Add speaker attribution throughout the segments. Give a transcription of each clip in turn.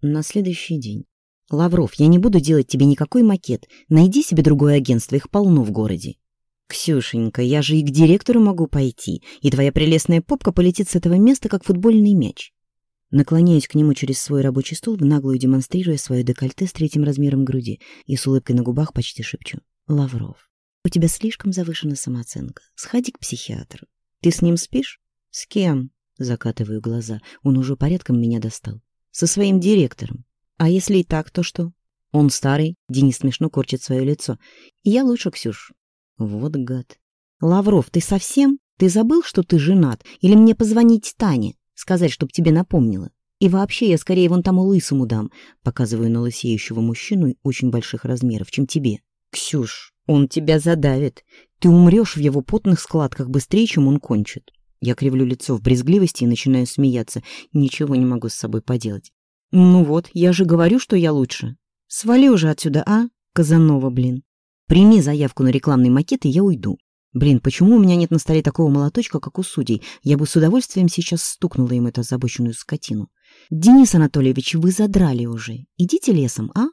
Speaker 1: На следующий день. Лавров, я не буду делать тебе никакой макет. Найди себе другое агентство, их полно в городе. Ксюшенька, я же и к директору могу пойти, и твоя прелестная попка полетит с этого места, как футбольный мяч. Наклоняюсь к нему через свой рабочий стол, в наглую демонстрируя свое декольте с третьим размером груди и с улыбкой на губах почти шепчу. Лавров, у тебя слишком завышена самооценка. Сходи к психиатру. Ты с ним спишь? С кем? Закатываю глаза. Он уже порядком меня достал. Со своим директором. А если и так, то что? Он старый, Денис смешно корчит свое лицо. И я лучше Ксюш. Вот гад. Лавров, ты совсем? Ты забыл, что ты женат? Или мне позвонить Тане, сказать, чтоб тебе напомнила? И вообще, я скорее вон тому лысому дам, показываю на лысеющего мужчину очень больших размеров, чем тебе. Ксюш, он тебя задавит. Ты умрешь в его потных складках быстрее, чем он кончит. Я кривлю лицо в брезгливости и начинаю смеяться. Ничего не могу с собой поделать. «Ну вот, я же говорю, что я лучше. Свали уже отсюда, а? Казанова, блин. Прими заявку на рекламный макет, и я уйду. Блин, почему у меня нет на столе такого молоточка, как у судей? Я бы с удовольствием сейчас стукнула им эту озабоченную скотину. Денис Анатольевич, вы задрали уже. Идите лесом, а?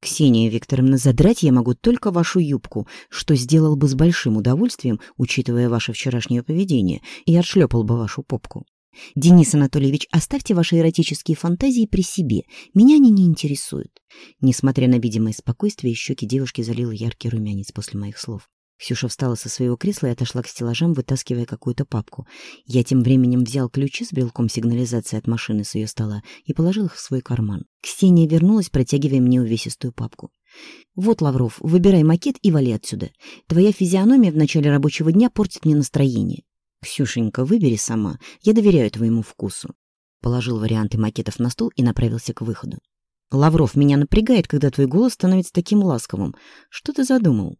Speaker 1: «Ксения Викторовна, задрать я могу только вашу юбку, что сделал бы с большим удовольствием, учитывая ваше вчерашнее поведение, и отшлепал бы вашу попку. Денис Анатольевич, оставьте ваши эротические фантазии при себе, меня они не интересуют». Несмотря на видимое спокойствие, щеки девушки залил яркий румянец после моих слов. Ксюша встала со своего кресла и отошла к стеллажам, вытаскивая какую-то папку. Я тем временем взял ключи с брелком сигнализации от машины с ее стола и положил их в свой карман. Ксения вернулась, протягивая мне увесистую папку. «Вот, Лавров, выбирай макет и вали отсюда. Твоя физиономия в начале рабочего дня портит мне настроение». «Ксюшенька, выбери сама. Я доверяю твоему вкусу». Положил варианты макетов на стол и направился к выходу. «Лавров, меня напрягает, когда твой голос становится таким ласковым. Что ты задумал?»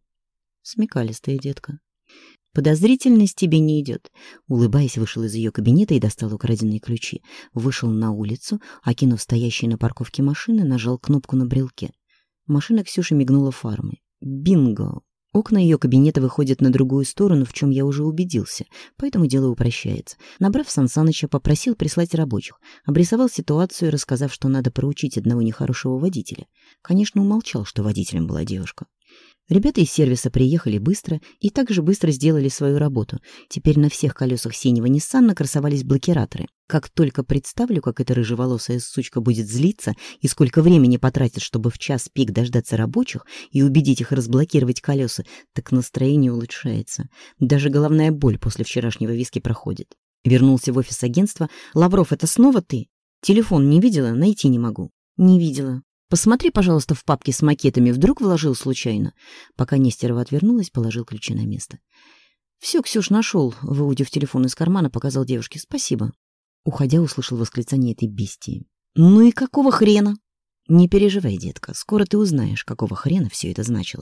Speaker 1: Смекалистая детка. Подозрительность тебе не идет. Улыбаясь, вышел из ее кабинета и достал украденные ключи. Вышел на улицу, окинув стоящие на парковке машины, нажал кнопку на брелке. Машина Ксюши мигнула фармой. Бинго! Окна ее кабинета выходят на другую сторону, в чем я уже убедился, поэтому дело упрощается. Набрав Сансаныча, попросил прислать рабочих, обрисовал ситуацию, рассказав, что надо проучить одного нехорошего водителя. Конечно, умолчал, что водителем была девушка. Ребята из сервиса приехали быстро и также быстро сделали свою работу. Теперь на всех колесах синего Ниссана красовались блокираторы. Как только представлю, как эта рыжеволосая сучка будет злиться и сколько времени потратит, чтобы в час пик дождаться рабочих и убедить их разблокировать колеса, так настроение улучшается. Даже головная боль после вчерашнего виски проходит. Вернулся в офис агентства. «Лавров, это снова ты? Телефон не видела? Найти не могу». «Не видела», Посмотри, пожалуйста, в папке с макетами. Вдруг вложил случайно?» Пока Нестерова отвернулась, положил ключи на место. «Все, Ксюш, нашел», — выудив телефон из кармана, показал девушке. «Спасибо». Уходя, услышал восклицание этой бестии. «Ну и какого хрена?» «Не переживай, детка, скоро ты узнаешь, какого хрена все это значило.